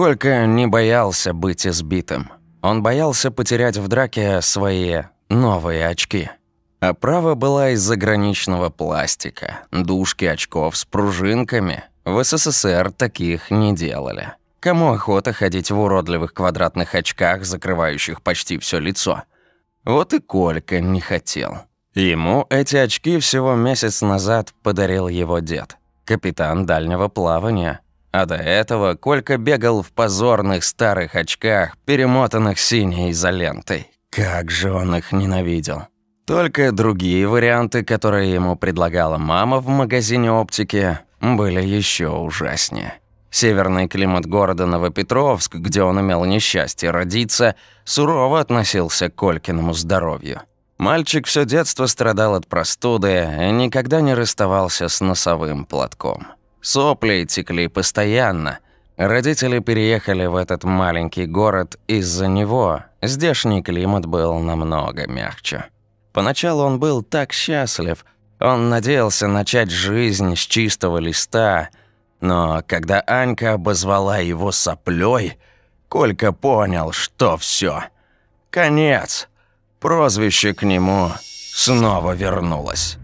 Колька не боялся быть избитым. Он боялся потерять в драке свои новые очки. Оправа была из заграничного пластика, дужки очков с пружинками. В СССР таких не делали. Кому охота ходить в уродливых квадратных очках, закрывающих почти все лицо? Вот и Колька не хотел. Ему эти очки всего месяц назад подарил его дед, капитан дальнего плавания. А до этого Колька бегал в позорных старых очках, перемотанных синей изолентой. Как же он их ненавидел. Только другие варианты, которые ему предлагала мама в магазине оптики, были еще ужаснее. Северный климат города Новопетровск, где он имел несчастье родиться, сурово относился к Колькиному здоровью. Мальчик все детство страдал от простуды и никогда не расставался с носовым платком. Сопли текли постоянно. Родители переехали в этот маленький город из-за него. Здешний климат был намного мягче. Поначалу он был так счастлив. Он надеялся начать жизнь с чистого листа. Но когда Анька обозвала его соплей, Колька понял, что все. Конец. Прозвище к нему снова вернулось.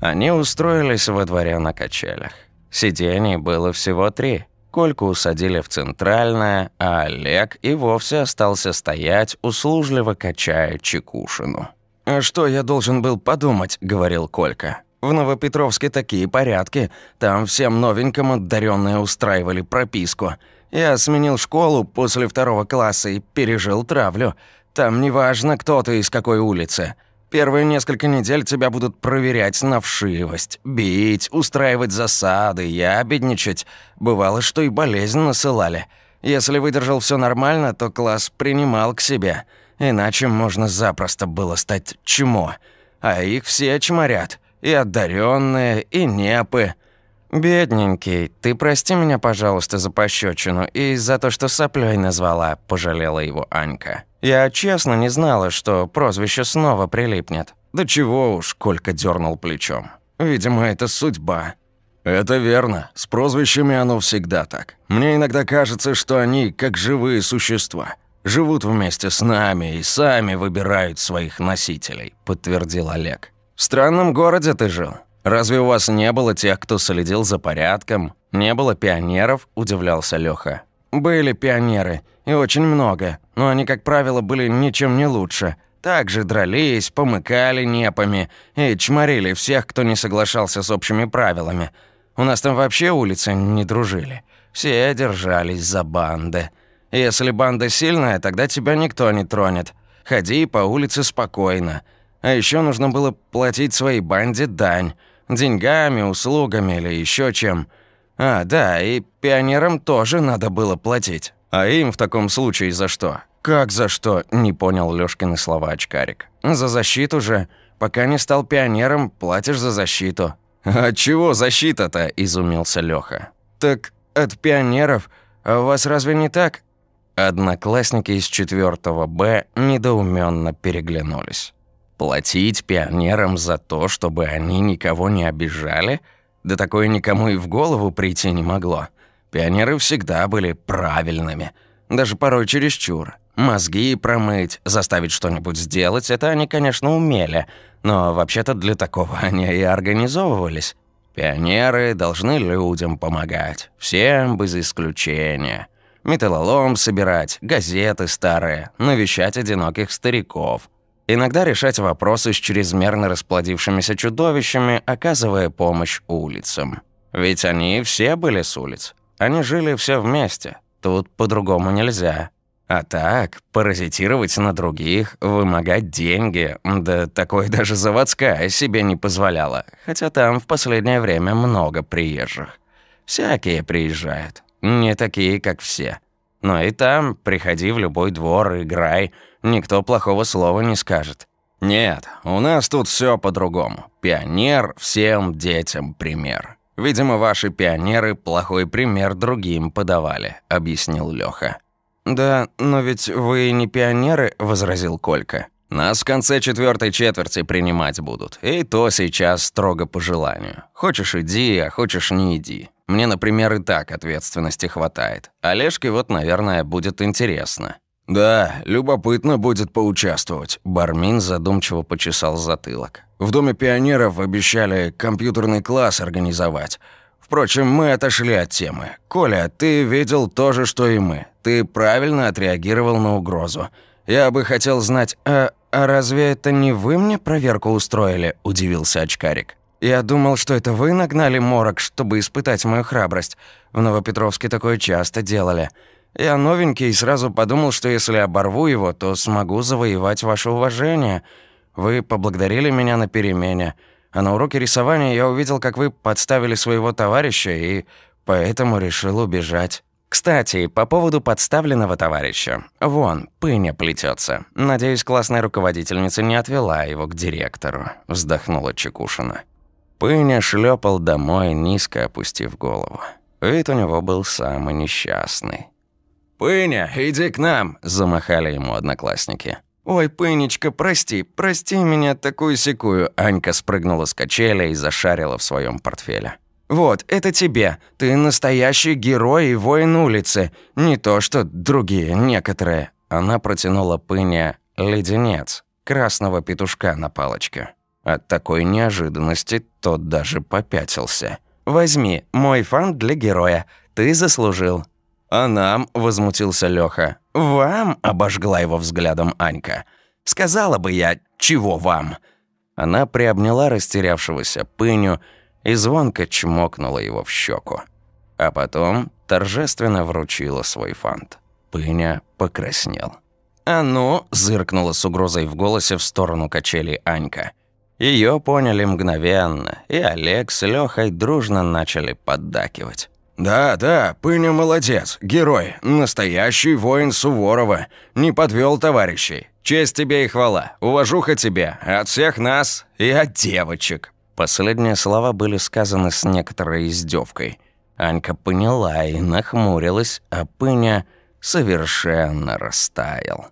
Они устроились во дворе на качелях. Сидений было всего три – Кольку усадили в центральное, а Олег и вовсе остался стоять, услужливо качая чекушину. «А что я должен был подумать?» – говорил Колька. «В Новопетровске такие порядки. Там всем новеньким одаренные устраивали прописку. Я сменил школу после второго класса и пережил травлю. Там неважно, кто ты из какой улицы. Первые несколько недель тебя будут проверять на вшивость, бить, устраивать засады, ябедничать. Бывало, что и болезнь насылали. Если выдержал все нормально, то класс принимал к себе. Иначе можно запросто было стать чмо. А их все чморят. И одаренные, и непы. «Бедненький, ты прости меня, пожалуйста, за пощечину и за то, что соплей назвала», – пожалела его Анька. «Я честно не знала, что прозвище снова прилипнет». «Да чего уж», – Колька дернул плечом. «Видимо, это судьба». «Это верно. С прозвищами оно всегда так. Мне иногда кажется, что они как живые существа. Живут вместе с нами и сами выбирают своих носителей», – подтвердил Олег. «В странном городе ты жил. «Разве у вас не было тех, кто следил за порядком? Не было пионеров?» – удивлялся Лёха. «Были пионеры, и очень много, но они, как правило, были ничем не лучше. Также дрались, помыкали непами и чморили всех, кто не соглашался с общими правилами. У нас там вообще улицы не дружили. Все держались за банды. Если банда сильная, тогда тебя никто не тронет. Ходи по улице спокойно. А еще нужно было платить своей банде дань». Деньгами, услугами или еще чем. А, да, и пионерам тоже надо было платить. А им в таком случае за что? Как за что? Не понял Лёшкины слова очкарик. За защиту же. Пока не стал пионером, платишь за защиту. А чего защита-то? Изумился Лёха. Так от пионеров. А у вас разве не так? Одноклассники из 4 Б недоуменно переглянулись. Платить пионерам за то, чтобы они никого не обижали? Да такое никому и в голову прийти не могло. Пионеры всегда были правильными, даже порой чересчур. Мозги промыть, заставить что-нибудь сделать – это они, конечно, умели, но вообще-то для такого они и организовывались. Пионеры должны людям помогать, всем без исключения. Металлолом собирать, газеты старые, навещать одиноких стариков – Иногда решать вопросы с чрезмерно расплодившимися чудовищами, оказывая помощь улицам. Ведь они все были с улиц. Они жили все вместе. Тут по-другому нельзя. А так, паразитировать на других, вымогать деньги, да такое даже заводская себе не позволяла. Хотя там в последнее время много приезжих. Всякие приезжают. Не такие, как все. Но и там приходи в любой двор, играй – никто плохого слова не скажет. Нет, у нас тут все по-другому. Пионер всем детям пример. Видимо, ваши пионеры плохой пример другим подавали, объяснил Лёха. Да, но ведь вы не пионеры, возразил Колька. Нас в конце четвертой четверти принимать будут. И то сейчас строго по желанию. Хочешь иди, а хочешь не иди. Мне, например, и так ответственности хватает. Олежке вот, наверное, будет интересно. «Да, любопытно будет поучаствовать», – Бармин задумчиво почесал затылок. «В Доме пионеров обещали компьютерный класс организовать. Впрочем, мы отошли от темы. Коля, ты видел то же, что и мы. Ты правильно отреагировал на угрозу. Я бы хотел знать, а, а разве это не вы мне проверку устроили?» – удивился очкарик. «Я думал, что это вы нагнали морок, чтобы испытать мою храбрость. В Новопетровске такое часто делали». Я новенький и сразу подумал, что если оборву его, то смогу завоевать ваше уважение. Вы поблагодарили меня на перемене, а на уроке рисования я увидел, как вы подставили своего товарища, и поэтому решил убежать. Кстати, по поводу подставленного товарища. Вон, пыня плетется. Надеюсь, классная руководительница не отвела его к директору, вздохнула Чекушина. Пыня шлепал домой, низко опустив голову. Вид у него был самый несчастный. «Пыня, иди к нам!» – замахали ему одноклассники. «Ой, Пынечка, прости, прости меня такую-сякую!» Анька спрыгнула с качеля и зашарила в своем портфеле. «Вот, это тебе. Ты настоящий герой и воин улицы. Не то, что другие, некоторые». Она протянула Пыне леденец, красного петушка на палочке. От такой неожиданности тот даже попятился. «Возьми, мой фан для героя. Ты заслужил». «А нам?» – возмутился Лёха. «Вам?» – обожгла его взглядом Анька. «Сказала бы я, чего вам?» Она приобняла растерявшегося пыню и звонко чмокнула его в щеку. А потом торжественно вручила свой фант. Пыня покраснел. «А ну!» – зыркнула с угрозой в голосе в сторону качели Анька. Ее поняли мгновенно, и Олег с Лёхой дружно начали поддакивать. «Да, да, Пыня молодец, герой, настоящий воин Суворова. Не подвел товарищей. Честь тебе и хвала, уважуха тебе, от всех нас и от девочек». Последние слова были сказаны с некоторой издевкой. Анька поняла и нахмурилась, а Пыня совершенно растаял.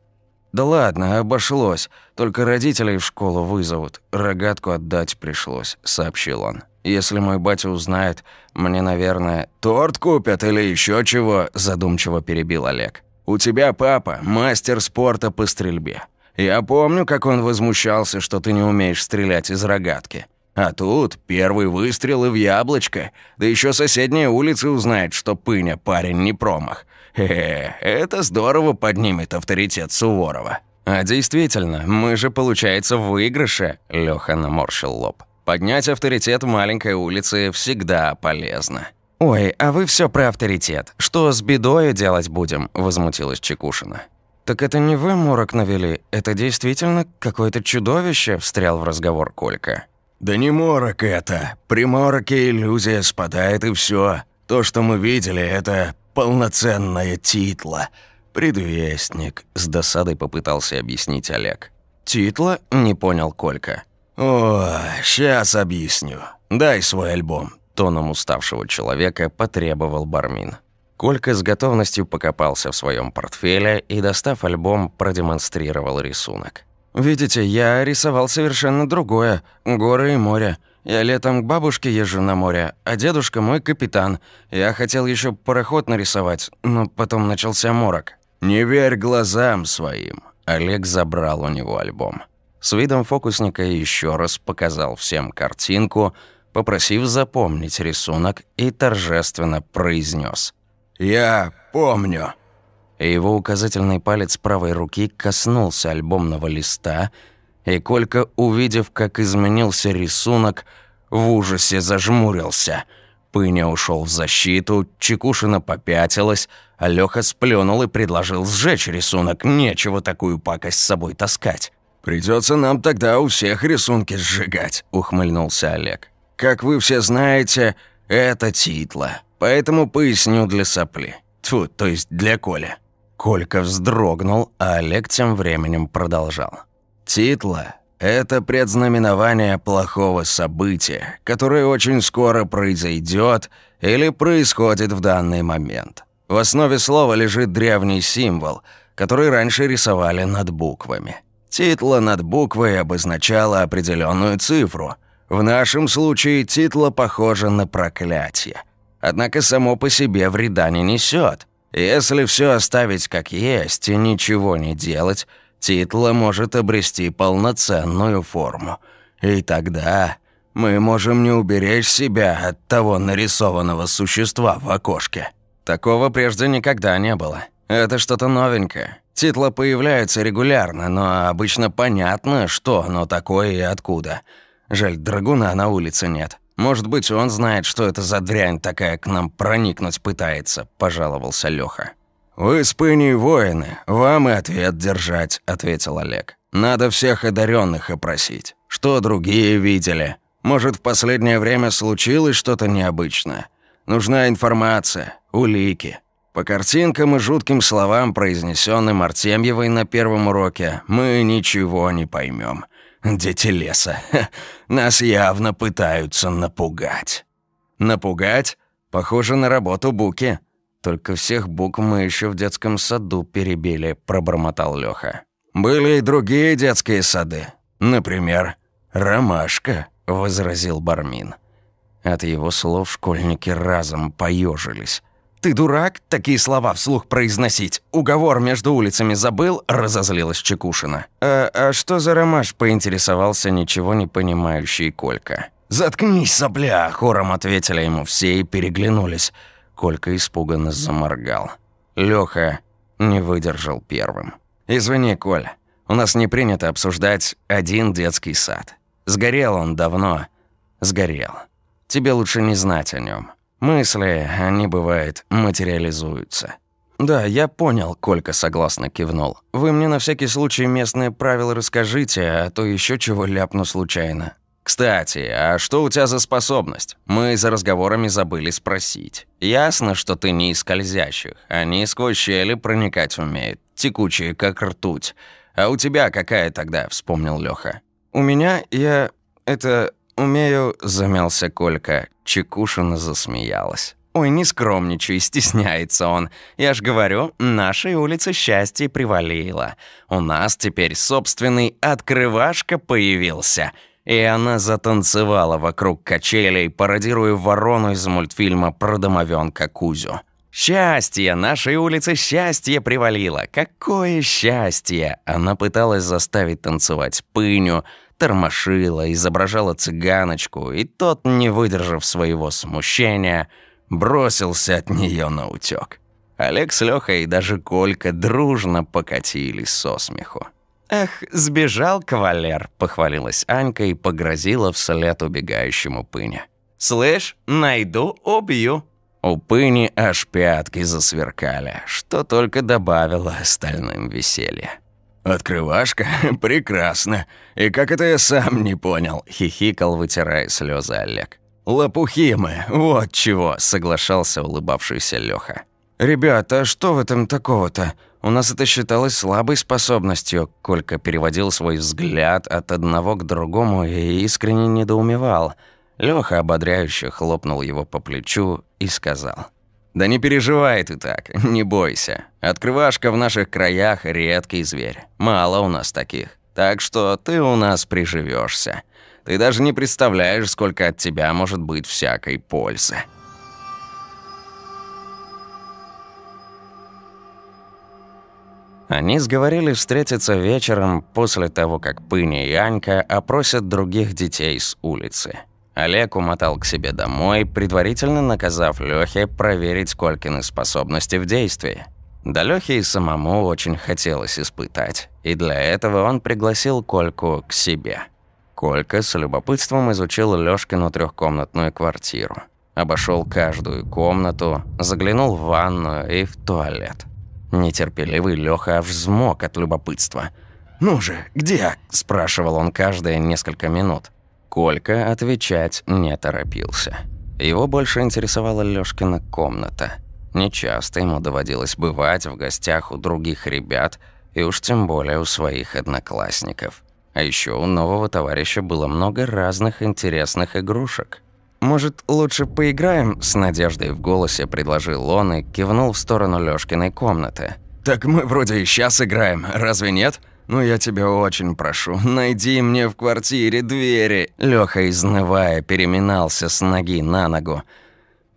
«Да ладно, обошлось. Только родителей в школу вызовут. Рогатку отдать пришлось», — сообщил он. Если мой батя узнает, мне, наверное, торт купят или еще чего», – задумчиво перебил Олег. «У тебя папа – мастер спорта по стрельбе. Я помню, как он возмущался, что ты не умеешь стрелять из рогатки. А тут первый выстрел и в яблочко. Да еще соседняя улица узнает, что Пыня парень не промах. Хе-хе, это здорово поднимет авторитет Суворова». «А действительно, мы же, получается, в выигрыше», – Лёха наморщил лоб. Поднять авторитет маленькой улицы всегда полезно. «Ой, а вы все про авторитет. Что с бедой делать будем?» – возмутилась Чекушина. «Так это не вы морок навели, это действительно какое-то чудовище», – встрял в разговор Колька. «Да не морок это. При мороке иллюзия спадает и все. То, что мы видели, это полноценная титла. Предвестник», – с досадой попытался объяснить Олег. «Титла?» – не понял Колька. «О, сейчас объясню. Дай свой альбом», – тоном уставшего человека потребовал Бармин. Колька с готовностью покопался в своем портфеле и, достав альбом, продемонстрировал рисунок. «Видите, я рисовал совершенно другое. Горы и море. Я летом к бабушке езжу на море, а дедушка мой капитан. Я хотел еще пароход нарисовать, но потом начался морок». «Не верь глазам своим». Олег забрал у него альбом с видом фокусника еще раз показал всем картинку, попросив запомнить рисунок и торжественно произнес: «Я помню». Его указательный палец правой руки коснулся альбомного листа, и Колька, увидев, как изменился рисунок, в ужасе зажмурился. Пыня ушел в защиту, Чекушина попятилась, а Лёха сплюнул и предложил сжечь рисунок, нечего такую пакость с собой таскать. Придется нам тогда у всех рисунки сжигать», – ухмыльнулся Олег. «Как вы все знаете, это титла, поэтому поясню для сопли. Тьфу, то есть для Коля». Колька вздрогнул, а Олег тем временем продолжал. «Титла – это предзнаменование плохого события, которое очень скоро произойдет или происходит в данный момент. В основе слова лежит древний символ, который раньше рисовали над буквами. Титла над буквой обозначала определенную цифру. В нашем случае титла похожа на проклятие. Однако само по себе вреда не несет. Если все оставить как есть и ничего не делать, титла может обрести полноценную форму. И тогда мы можем не уберечь себя от того нарисованного существа в окошке. Такого прежде никогда не было. Это что-то новенькое. Титла появляются регулярно, но обычно понятно, что оно такое и откуда. Жаль, драгуна на улице нет. Может быть, он знает, что это за дрянь такая к нам проникнуть пытается, пожаловался Лёха. «Вы с воины, вам и ответ держать», — ответил Олег. «Надо всех одаренных опросить. Что другие видели? Может, в последнее время случилось что-то необычное? Нужна информация, улики. По картинкам и жутким словам, произнесенным Артемьевой на первом уроке, мы ничего не поймем. Дети леса. Нас явно пытаются напугать. Напугать? Похоже на работу Буки. Только всех букв мы еще в детском саду перебили, пробормотал Лёха. Были и другие детские сады. Например, «Ромашка», — возразил Бармин. От его слов школьники разом поежились. «Ты дурак? Такие слова вслух произносить. Уговор между улицами забыл?» – разозлилась Чекушина. «А, а что за ромаш?» – поинтересовался ничего не понимающий Колька. «Заткнись, сопля!» – хором ответили ему все и переглянулись. Колька испуганно заморгал. Лёха не выдержал первым. «Извини, Коля, у нас не принято обсуждать один детский сад. Сгорел он давно. Сгорел. Тебе лучше не знать о нем. Мысли, они, бывает, материализуются. «Да, я понял», — Колька согласно кивнул. «Вы мне на всякий случай местные правила расскажите, а то еще чего ляпну случайно». «Кстати, а что у тебя за способность? Мы за разговорами забыли спросить. Ясно, что ты не из скользящих. Они сквозь щели проникать умеют, текучие, как ртуть. А у тебя какая тогда?» — вспомнил Лёха. «У меня я... это... умею...» — замялся Колька. Чекушина засмеялась. «Ой, не скромничай, стесняется он. Я ж говорю, нашей улице счастье привалило. У нас теперь собственный открывашка появился». И она затанцевала вокруг качелей, пародируя ворону из мультфильма про домовенка Кузю. «Счастье! Нашей улице счастье привалило! Какое счастье!» Она пыталась заставить танцевать пыню, тормошила, изображала цыганочку, и тот, не выдержав своего смущения, бросился от нее на утёк. Олег с Лёхой и даже Колька дружно покатились со смеху. «Эх, сбежал кавалер», — похвалилась Анька и погрозила вслед убегающему Пыне. «Слышь, найду, убью». У Пыни аж пятки засверкали, что только добавило остальным веселья. «Открывашка? Прекрасно. И как это я сам не понял?» — хихикал, вытирая слезы Олег. «Лопухи мы, вот чего!» — соглашался улыбавшийся Лёха. «Ребята, а что в этом такого-то? У нас это считалось слабой способностью». Колька переводил свой взгляд от одного к другому и искренне недоумевал. Лёха ободряюще хлопнул его по плечу и сказал. «Да не переживай ты так, не бойся. Открывашка в наших краях – редкий зверь. Мало у нас таких. Так что ты у нас приживешься. Ты даже не представляешь, сколько от тебя может быть всякой пользы». Они сговорились встретиться вечером после того, как Пыня и Анька опросят других детей с улицы. Олег умотал к себе домой, предварительно наказав Лёхе проверить Колькины способности в действии. Да Лёхе и самому очень хотелось испытать, и для этого он пригласил Кольку к себе. Колька с любопытством изучил Лёшкину трехкомнатную квартиру. Обошел каждую комнату, заглянул в ванную и в туалет. Нетерпеливый Лёха взмок от любопытства. «Ну же, где?» – спрашивал он каждые несколько минут. Колька отвечать не торопился. Его больше интересовала Лёшкина комната. Нечасто ему доводилось бывать в гостях у других ребят, и уж тем более у своих одноклассников. А еще у нового товарища было много разных интересных игрушек. «Может, лучше поиграем?» – с надеждой в голосе предложил он и кивнул в сторону Лёшкиной комнаты. «Так мы вроде и сейчас играем, разве нет?» Ну я тебя очень прошу, найди мне в квартире двери». Лёха, изнывая, переминался с ноги на ногу.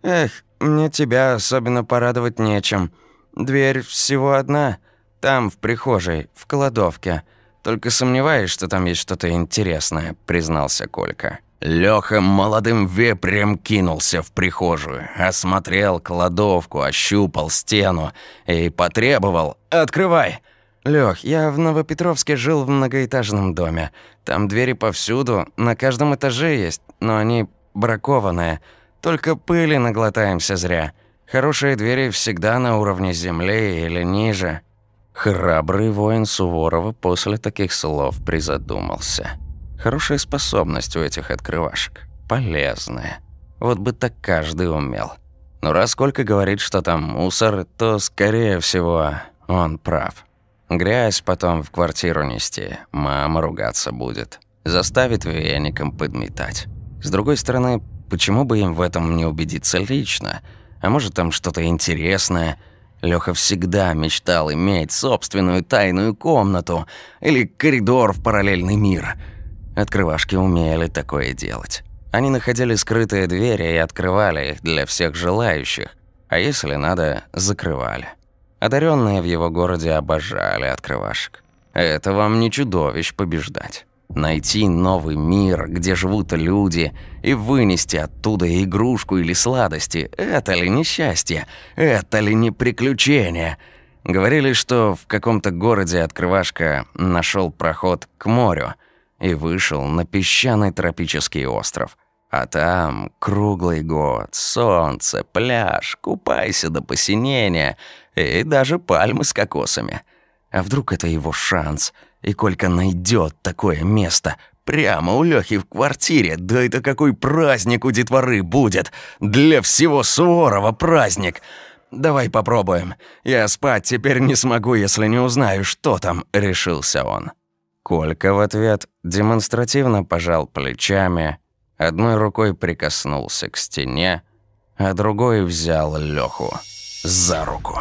«Эх, мне тебя особенно порадовать нечем. Дверь всего одна. Там, в прихожей, в кладовке. Только сомневаюсь, что там есть что-то интересное», — признался Колька. Лёха молодым вепрем кинулся в прихожую, осмотрел кладовку, ощупал стену и потребовал «Открывай!» «Лёх, я в Новопетровске жил в многоэтажном доме. Там двери повсюду, на каждом этаже есть, но они бракованные. Только пыли наглотаемся зря. Хорошие двери всегда на уровне земли или ниже». Храбрый воин Суворова после таких слов призадумался. Хорошая способность у этих открывашек. Полезная. Вот бы так каждый умел. Но раз Колька говорит, что там мусор, то, скорее всего, он прав. Грязь потом в квартиру нести, мама ругаться будет. Заставит веником подметать. С другой стороны, почему бы им в этом не убедиться лично? А может, там что-то интересное? Лёха всегда мечтал иметь собственную тайную комнату или коридор в параллельный мир – Открывашки умели такое делать. Они находили скрытые двери и открывали их для всех желающих, а если надо, закрывали. Одаренные в его городе обожали открывашек. Это вам не чудовищ побеждать. Найти новый мир, где живут люди, и вынести оттуда игрушку или сладости – это ли не счастье? Это ли не приключение? Говорили, что в каком-то городе открывашка нашел проход к морю – и вышел на песчаный тропический остров. А там круглый год, солнце, пляж, купайся до посинения и даже пальмы с кокосами. А вдруг это его шанс, и Колька найдет такое место прямо у Лёхи в квартире, да это какой праздник у детворы будет! Для всего Суворова праздник! Давай попробуем. Я спать теперь не смогу, если не узнаю, что там, решился он. Колька в ответ демонстративно пожал плечами, одной рукой прикоснулся к стене, а другой взял Лёху за руку.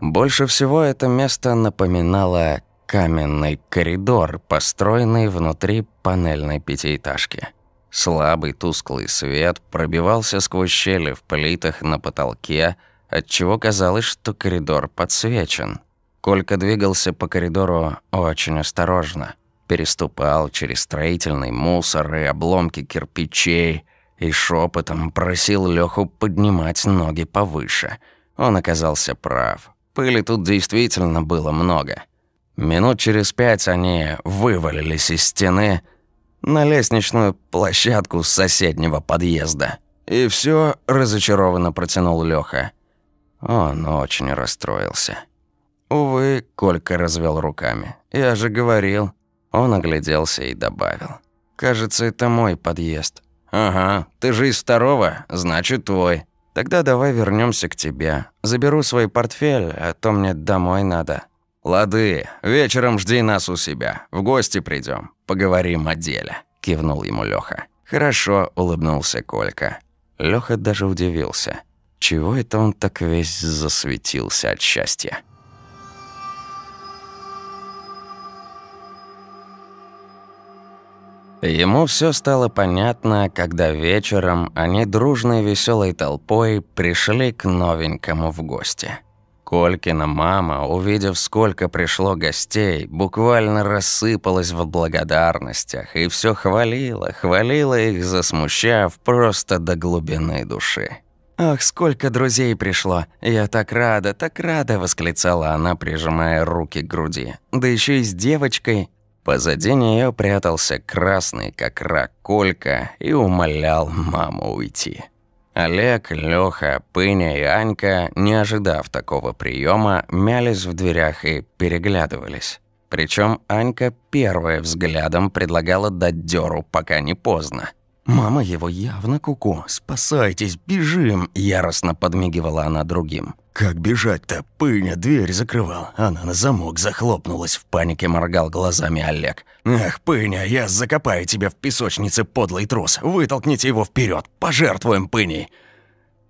Больше всего это место напоминало каменный коридор, построенный внутри панельной пятиэтажки. Слабый тусклый свет пробивался сквозь щели в плитах на потолке, отчего казалось, что коридор подсвечен. Колька двигался по коридору очень осторожно. Переступал через строительный мусор и обломки кирпичей и шепотом просил Лёху поднимать ноги повыше. Он оказался прав. Пыли тут действительно было много. Минут через пять они вывалились из стены на лестничную площадку с соседнего подъезда. «И все разочарованно протянул Лёха. Он очень расстроился. Увы, Колька развел руками. Я же говорил. Он огляделся и добавил. Кажется, это мой подъезд. Ага, ты же из второго, значит твой. Тогда давай вернемся к тебе. Заберу свой портфель, а то мне домой надо. Лады, вечером жди нас у себя. В гости придем, поговорим о деле. Кивнул ему Лёха. Хорошо, улыбнулся Колька. Лёха даже удивился. Чего это он так весь засветился от счастья? Ему все стало понятно, когда вечером они дружной веселой толпой пришли к новенькому в гости. Колькина мама, увидев, сколько пришло гостей, буквально рассыпалась в благодарностях и все хвалила, хвалила их, засмущав просто до глубины души. «Ах, сколько друзей пришло! Я так рада, так рада!» – восклицала она, прижимая руки к груди. «Да еще и с девочкой!» Позади нее прятался красный, как рак, Колька и умолял маму уйти. Олег, Лёха, Пыня и Анька, не ожидав такого приема, мялись в дверях и переглядывались. Причем Анька первая взглядом предлагала дать дёру, пока не поздно. «Мама его явно куку. -ку. Спасайтесь, бежим!» Яростно подмигивала она другим. «Как бежать-то? Пыня дверь закрывал. Она на замок захлопнулась». В панике моргал глазами Олег. «Эх, Пыня, я закопаю тебя в песочнице, подлый трус. Вытолкните его вперед. Пожертвуем Пыней».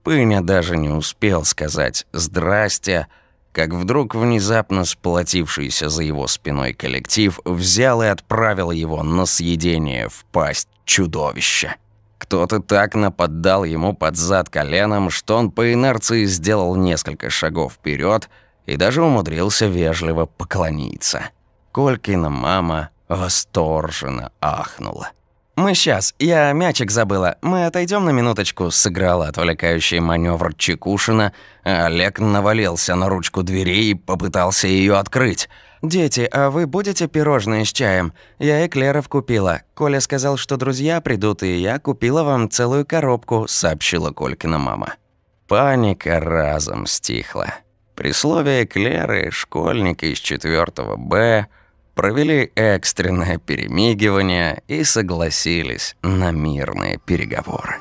Пыня даже не успел сказать «здрасте», как вдруг внезапно сплотившийся за его спиной коллектив взял и отправил его на съедение в пасть чудовища. Кто-то так нападал ему под зад коленом, что он по инерции сделал несколько шагов вперед и даже умудрился вежливо поклониться. Колькина мама восторженно ахнула. «Мы сейчас, я мячик забыла. Мы отойдем на минуточку», — сыграла отвлекающий маневр Чекушина, Олег навалился на ручку двери и попытался ее открыть. «Дети, а вы будете пирожные с чаем? Я эклеров купила. Коля сказал, что друзья придут, и я купила вам целую коробку», — сообщила Колькина мама. Паника разом стихла. При слове «эклеры» школьники из 4 Б провели экстренное перемигивание и согласились на мирные переговоры.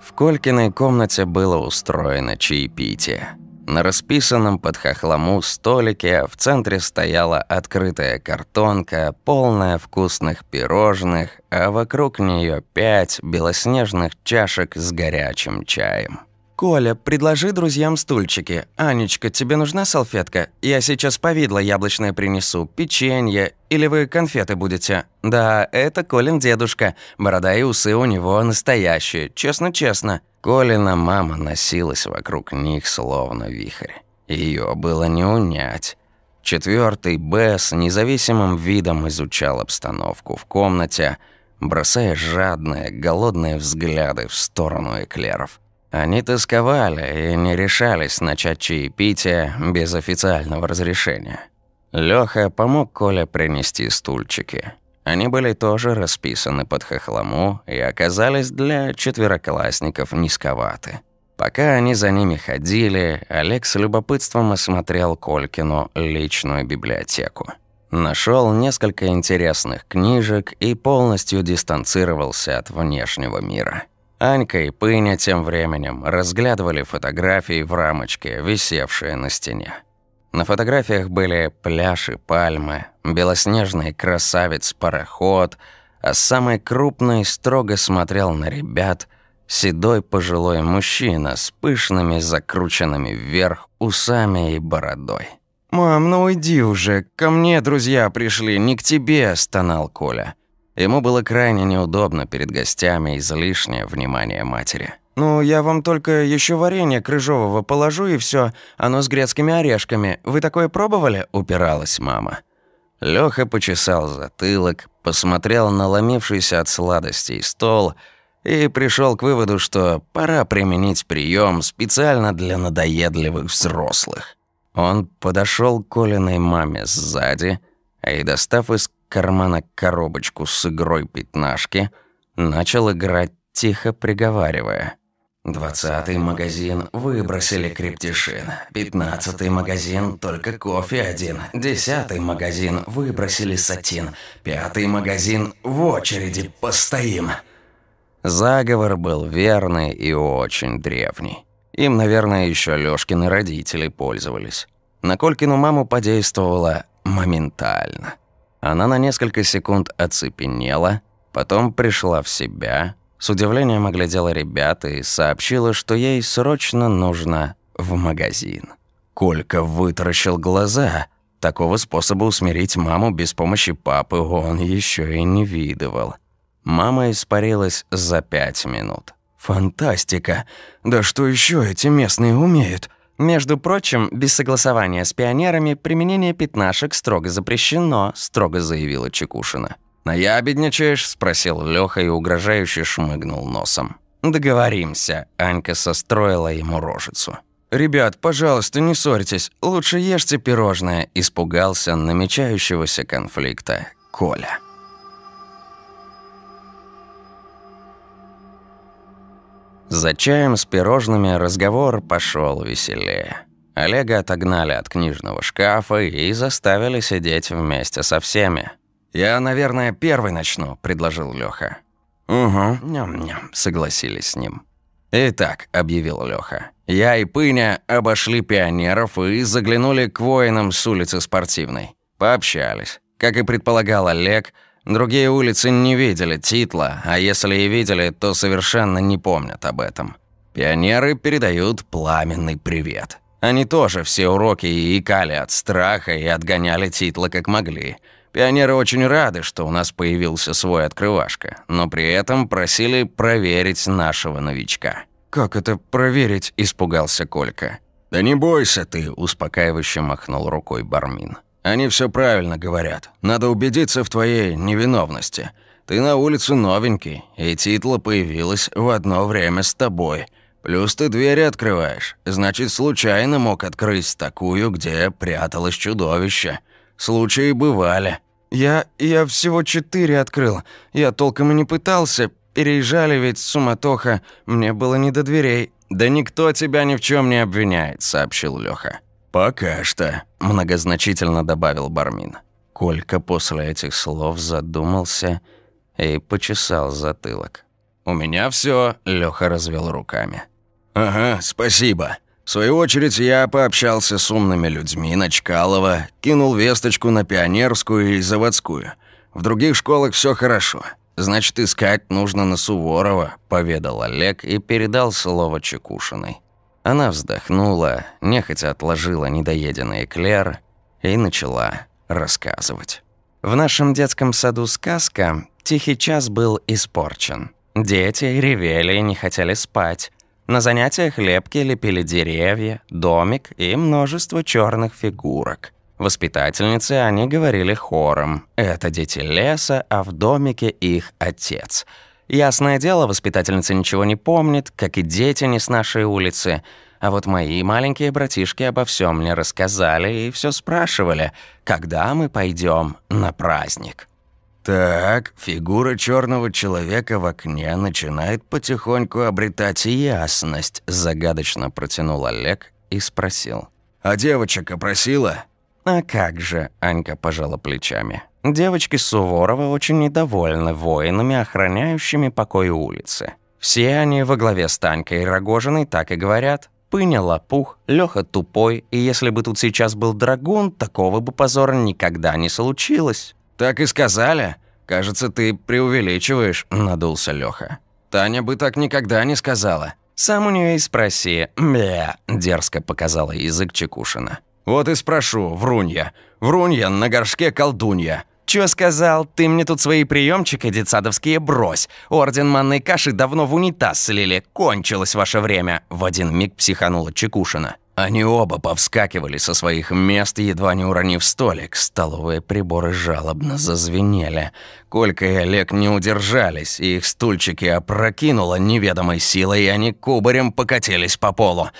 В Колькиной комнате было устроено чаепитие. На расписанном под хохлому столике в центре стояла открытая картонка, полная вкусных пирожных, а вокруг нее пять белоснежных чашек с горячим чаем. «Коля, предложи друзьям стульчики. Анечка, тебе нужна салфетка? Я сейчас повидло яблочное принесу, печенье. Или вы конфеты будете? Да, это Колин дедушка. Борода и усы у него настоящие. Честно-честно». Колина мама носилась вокруг них, словно вихрь. Ее было не унять. Четвертый Б с независимым видом изучал обстановку в комнате, бросая жадные, голодные взгляды в сторону эклеров. Они тосковали и не решались начать чаепитие без официального разрешения. Лёха помог Коле принести стульчики. Они были тоже расписаны под хохлому и оказались для четвероклассников низковаты. Пока они за ними ходили, Олег с любопытством осмотрел Колькину личную библиотеку. Нашел несколько интересных книжек и полностью дистанцировался от внешнего мира. Анька и Пыня тем временем разглядывали фотографии в рамочке, висевшие на стене. На фотографиях были пляж и пальмы, белоснежный красавец-пароход, а самый крупный строго смотрел на ребят седой пожилой мужчина с пышными закрученными вверх усами и бородой. «Мам, ну уйди уже, ко мне друзья пришли, не к тебе», – стонал Коля. Ему было крайне неудобно перед гостями излишнее внимание матери. «Ну, я вам только еще варенье крыжового положу и все. Оно с грецкими орешками. Вы такое пробовали?» – упиралась мама. Лёха почесал затылок, посмотрел на ломившийся от сладостей стол и пришел к выводу, что пора применить прием специально для надоедливых взрослых. Он подошел к Колиной маме сзади и, достав из кармана коробочку с игрой пятнашки, начал играть, тихо приговаривая. «Двадцатый магазин выбросили криптишин. Пятнадцатый магазин только кофе один. Десятый магазин выбросили сатин. Пятый магазин в очереди постоим». Заговор был верный и очень древний. Им, наверное, еще Лёшкины родители пользовались. На Колькину маму подействовало моментально. Она на несколько секунд оцепенела, потом пришла в себя, с удивлением оглядела ребят и сообщила, что ей срочно нужно в магазин. Колька вытаращил глаза. Такого способа усмирить маму без помощи папы он еще и не видывал. Мама испарилась за пять минут. «Фантастика! Да что еще эти местные умеют?» Между прочим, без согласования с пионерами применение пятнашек строго запрещено, строго заявила Чекушина. «Наябедничаешь?» – спросил Лёха и угрожающе шмыгнул носом. «Договоримся», – Анька состроила ему рожицу. «Ребят, пожалуйста, не ссорьтесь. Лучше ешьте пирожное», – испугался намечающегося конфликта Коля. За чаем с пирожными разговор пошел веселее. Олега отогнали от книжного шкафа и заставили сидеть вместе со всеми. «Я, наверное, первый начну», – предложил Лёха. «Угу, ням-ням», – согласились с ним. «Итак», – объявил Лёха, – «я и Пыня обошли пионеров и заглянули к воинам с улицы Спортивной. Пообщались. Как и предполагал Олег, Другие улицы не видели титла, а если и видели, то совершенно не помнят об этом. Пионеры передают пламенный привет. Они тоже все уроки и икали от страха и отгоняли титла как могли. Пионеры очень рады, что у нас появился свой открывашка, но при этом просили проверить нашего новичка. «Как это проверить?» – испугался Колька. «Да не бойся ты», – успокаивающе махнул рукой Бармин. «Они все правильно говорят. Надо убедиться в твоей невиновности. Ты на улице новенький, и титла появилась в одно время с тобой. Плюс ты двери открываешь. Значит, случайно мог открыть такую, где пряталось чудовище. Случаи бывали». «Я... я всего четыре открыл. Я толком и не пытался. Переезжали ведь, суматоха. Мне было не до дверей». «Да никто тебя ни в чем не обвиняет», — сообщил Лёха. «Пока что», — многозначительно добавил Бармин. Колька после этих слов задумался и почесал затылок. «У меня все, Лёха развел руками. «Ага, спасибо. В свою очередь я пообщался с умными людьми на Чкалова, кинул весточку на Пионерскую и Заводскую. В других школах все хорошо. Значит, искать нужно на Суворова», — поведал Олег и передал слово Чекушиной. Она вздохнула, нехотя отложила недоеденный эклер и начала рассказывать. В нашем детском саду сказка «Тихий час» был испорчен. Дети ревели и не хотели спать. На занятиях лепки лепили деревья, домик и множество черных фигурок. Воспитательницы они говорили хором. Это дети леса, а в домике их отец. Ясное дело, воспитательница ничего не помнит, как и дети не с нашей улицы. А вот мои маленькие братишки обо всем мне рассказали и все спрашивали, когда мы пойдем на праздник. Так, фигура черного человека в окне начинает потихоньку обретать ясность, загадочно протянул Олег и спросил. А девочек опросила? «А как же», — Анька пожала плечами. «Девочки Суворова очень недовольны воинами, охраняющими покой улицы. Все они во главе с Танькой и Рогожиной так и говорят. Пыня лопух, Лёха тупой, и если бы тут сейчас был драгун, такого бы позора никогда не случилось». «Так и сказали. Кажется, ты преувеличиваешь», — надулся Лёха. «Таня бы так никогда не сказала». «Сам у неё и спроси». «Бля», — дерзко показала язык Чекушина. «Вот и спрошу, врунья. Врунья на горшке колдунья». «Чё сказал? Ты мне тут свои приемчики детсадовские брось. Орден манной каши давно в унитаз слили. Кончилось ваше время», — в один миг психанула Чекушина. Они оба повскакивали со своих мест, едва не уронив столик. Столовые приборы жалобно зазвенели. Колька и Олег не удержались, их стульчики опрокинуло неведомой силой, и они кубарем покатились по полу.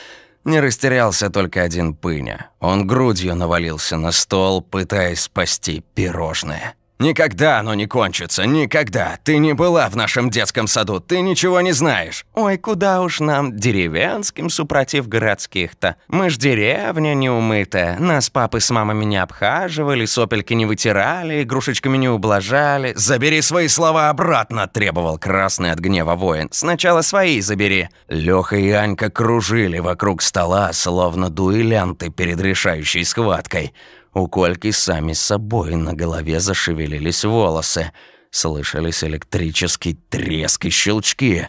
Не растерялся только один пыня. Он грудью навалился на стол, пытаясь спасти пирожное. «Никогда оно не кончится, никогда! Ты не была в нашем детском саду, ты ничего не знаешь!» «Ой, куда уж нам, деревенским, супротив городских-то. Мы ж деревня неумытая, нас папы с мамами не обхаживали, сопельки не вытирали, игрушечками не ублажали». «Забери свои слова обратно!» – требовал красный от гнева воин. «Сначала свои забери!» Лёха и Анька кружили вокруг стола, словно дуэлянты перед решающей схваткой – у Кольки сами собой на голове зашевелились волосы. Слышались электрический треск и щелчки.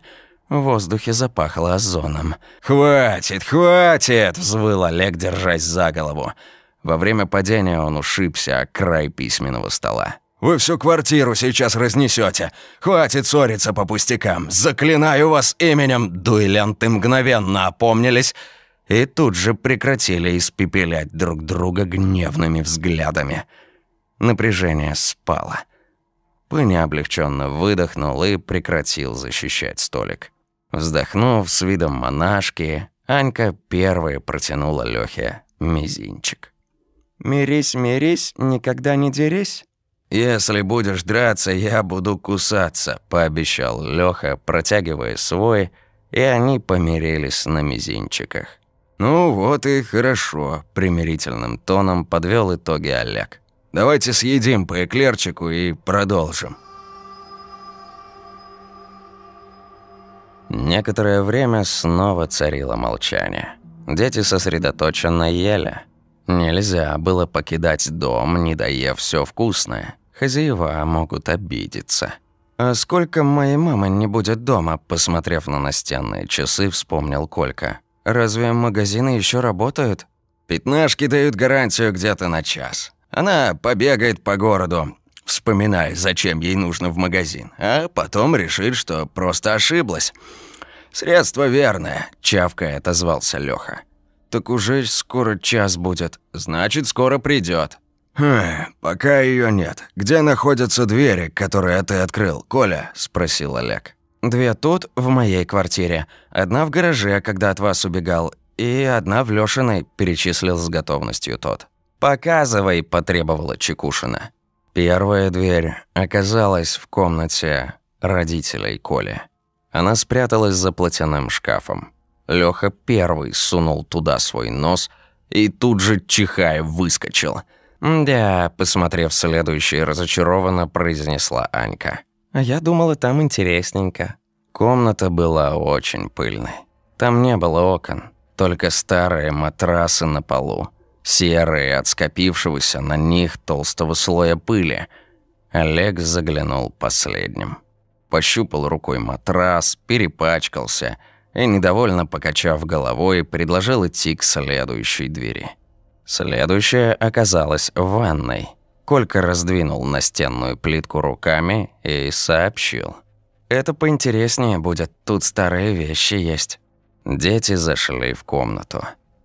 В воздухе запахло озоном. «Хватит, хватит!» – взвыл Олег, держась за голову. Во время падения он ушибся о край письменного стола. «Вы всю квартиру сейчас разнесете. Хватит ссориться по пустякам. Заклинаю вас именем!» Дуэлянты мгновенно опомнились – и тут же прекратили испепелять друг друга гневными взглядами. Напряжение спало. Пыня облегченно выдохнул и прекратил защищать столик. Вздохнув с видом монашки, Анька первая протянула Лёхе мизинчик. «Мирись, мирись, никогда не дерись». «Если будешь драться, я буду кусаться», — пообещал Лёха, протягивая свой, и они помирились на мизинчиках. «Ну вот и хорошо», – примирительным тоном подвел итоги Олег. «Давайте съедим по эклерчику и продолжим». Некоторое время снова царило молчание. Дети сосредоточенно ели. Нельзя было покидать дом, не доев все вкусное. Хозяева могут обидеться. «А сколько моей мамы не будет дома?» Посмотрев на настенные часы, вспомнил Колька. «Разве магазины еще работают?» «Пятнашки дают гарантию где-то на час. Она побегает по городу, вспоминая, зачем ей нужно в магазин, а потом решит, что просто ошиблась. Средство верное», — чавкая отозвался Лёха. «Так уже скоро час будет. Значит, скоро придёт. «Хм, пока её нет. Где находятся двери, которые ты открыл, Коля?» – спросил Олег. «Две тут, в моей квартире. Одна в гараже, когда от вас убегал, и одна в Лёшиной», – перечислил с готовностью тот. «Показывай», – потребовала Чекушина. Первая дверь оказалась в комнате родителей Коли. Она спряталась за платяным шкафом. Лёха первый сунул туда свой нос и тут же, чихая, выскочил – «Да», — посмотрев следующий, разочарованно произнесла Анька. «А я думала, там интересненько». Комната была очень пыльной. Там не было окон, только старые матрасы на полу, серые от скопившегося на них толстого слоя пыли. Олег заглянул последним. Пощупал рукой матрас, перепачкался и, недовольно покачав головой, предложил идти к следующей двери. Следующая оказалась ванной. Колька раздвинул настенную плитку руками и сообщил. «Это поинтереснее будет, тут старые вещи есть». Дети зашли в комнату.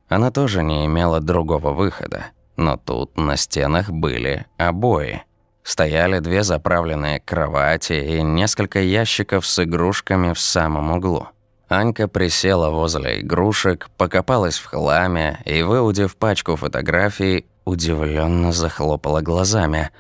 Она тоже не имела другого выхода, но тут на стенах были обои. Стояли две заправленные кровати и несколько ящиков с игрушками в самом углу. Анька присела возле игрушек, покопалась в хламе и, выудив пачку фотографий, удивленно захлопала глазами.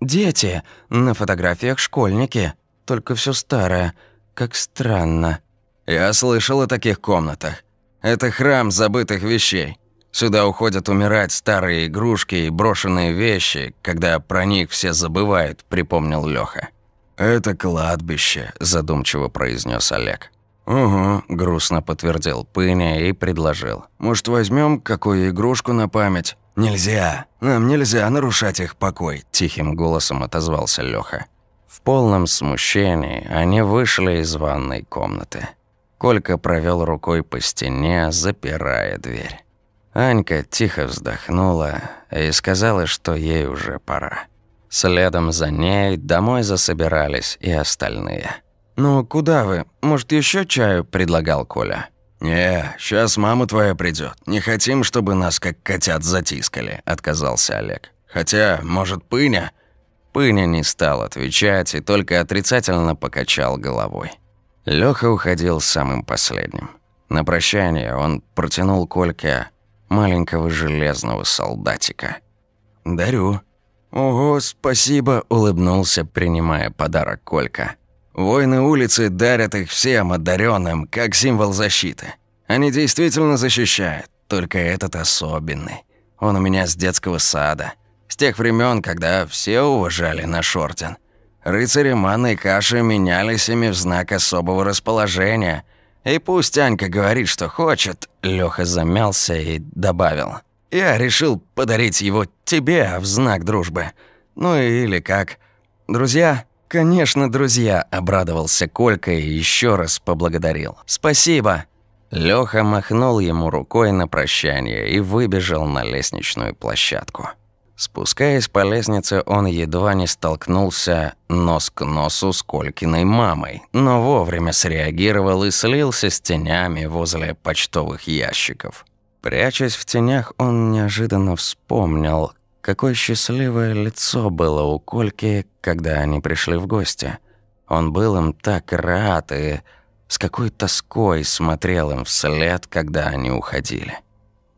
«Дети! На фотографиях школьники. Только все старое. Как странно». «Я слышал о таких комнатах. Это храм забытых вещей. Сюда уходят умирать старые игрушки и брошенные вещи, когда про них все забывают», — припомнил Лёха. «Это кладбище», — задумчиво произнес Олег. «Угу», – грустно подтвердил Пыня и предложил. «Может, возьмем какую игрушку на память?» «Нельзя. Нам нельзя нарушать их покой», – тихим голосом отозвался Лёха. В полном смущении они вышли из ванной комнаты. Колька провел рукой по стене, запирая дверь. Анька тихо вздохнула и сказала, что ей уже пора. Следом за ней домой засобирались и остальные – «Ну, куда вы? Может, еще чаю?» – предлагал Коля. «Не, сейчас мама твоя придет. Не хотим, чтобы нас как котят затискали», – отказался Олег. «Хотя, может, Пыня?» Пыня не стал отвечать и только отрицательно покачал головой. Лёха уходил самым последним. На прощание он протянул Кольке маленького железного солдатика. «Дарю». «Ого, спасибо», – улыбнулся, принимая подарок Колька. Воины улицы дарят их всем одаренным, как символ защиты. Они действительно защищают, только этот особенный. Он у меня с детского сада. С тех времен, когда все уважали наш орден. Рыцари манной каши менялись ими в знак особого расположения. И пусть Анька говорит, что хочет, Лёха замялся и добавил. Я решил подарить его тебе в знак дружбы. Ну или как. Друзья, «Конечно, друзья», – обрадовался Колька и еще раз поблагодарил. «Спасибо». Лёха махнул ему рукой на прощание и выбежал на лестничную площадку. Спускаясь по лестнице, он едва не столкнулся нос к носу с Колькиной мамой, но вовремя среагировал и слился с тенями возле почтовых ящиков. Прячась в тенях, он неожиданно вспомнил, Какое счастливое лицо было у Кольки, когда они пришли в гости. Он был им так рад и с какой тоской смотрел им вслед, когда они уходили.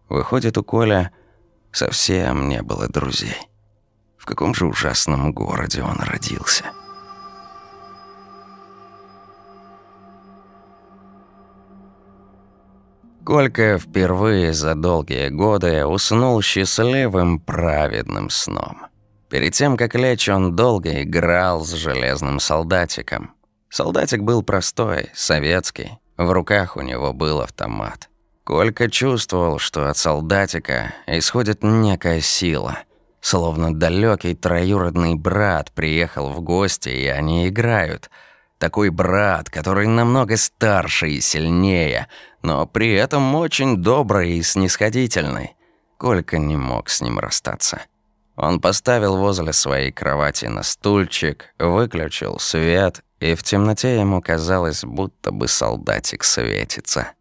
Выходит, у Коля совсем не было друзей. В каком же ужасном городе он родился. Колька впервые за долгие годы уснул счастливым праведным сном. Перед тем, как лечь, он долго играл с железным солдатиком. Солдатик был простой, советский. В руках у него был автомат. Колька чувствовал, что от солдатика исходит некая сила. Словно далекий троюродный брат приехал в гости, и они играют. Такой брат, который намного старше и сильнее, но при этом очень добрый и снисходительный. Колька не мог с ним расстаться. Он поставил возле своей кровати на стульчик, выключил свет, и в темноте ему казалось, будто бы солдатик светится.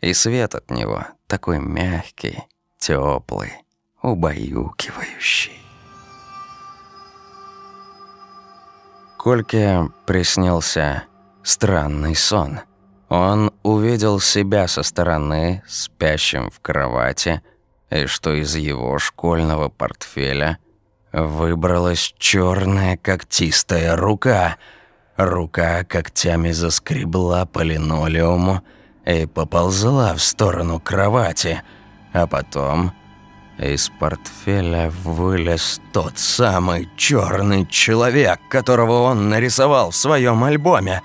И свет от него такой мягкий, теплый, убаюкивающий. Кольке приснился странный сон. Он увидел себя со стороны, спящим в кровати, и что из его школьного портфеля выбралась черная когтистая рука. Рука когтями заскребла по линолеуму и поползла в сторону кровати, а потом из портфеля вылез тот самый черный человек, которого он нарисовал в своем альбоме.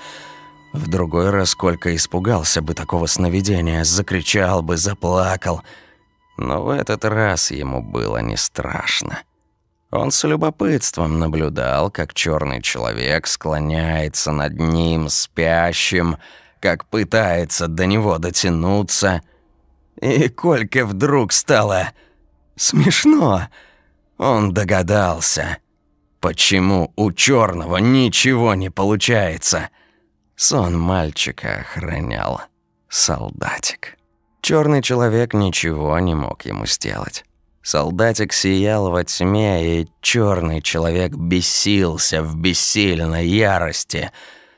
В другой раз Колька испугался бы такого сновидения, закричал бы, заплакал – но в этот раз ему было не страшно. Он с любопытством наблюдал, как черный человек склоняется над ним, спящим, как пытается до него дотянуться. И Кольке вдруг стало смешно. Он догадался, почему у черного ничего не получается. Сон мальчика охранял солдатик. Черный человек ничего не мог ему сделать. Солдатик сиял во тьме, и черный человек бесился в бессильной ярости.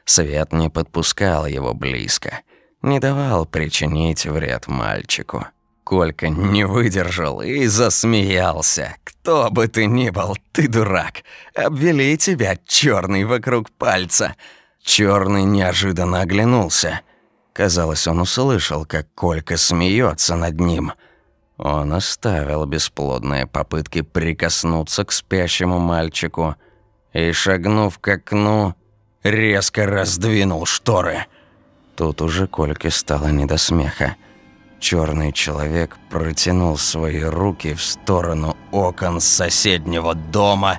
Свет не подпускал его близко, не давал причинить вред мальчику. Колька не выдержал и засмеялся. «Кто бы ты ни был, ты дурак. Обвели тебя, черный, вокруг пальца». Черный неожиданно оглянулся – Казалось, он услышал, как Колька смеется над ним. Он оставил бесплодные попытки прикоснуться к спящему мальчику и, шагнув к окну, резко раздвинул шторы. Тут уже Кольке стало не до смеха. Черный человек протянул свои руки в сторону окон соседнего дома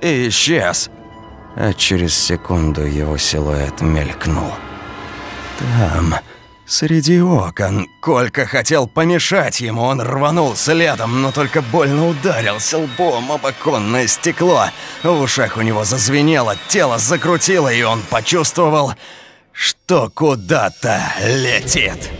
и исчез. А через секунду его силуэт мелькнул. Там, среди окон, Колька хотел помешать ему, он рванул следом, но только больно ударился лбом об оконное стекло. В ушах у него зазвенело, тело закрутило, и он почувствовал, что куда-то летит.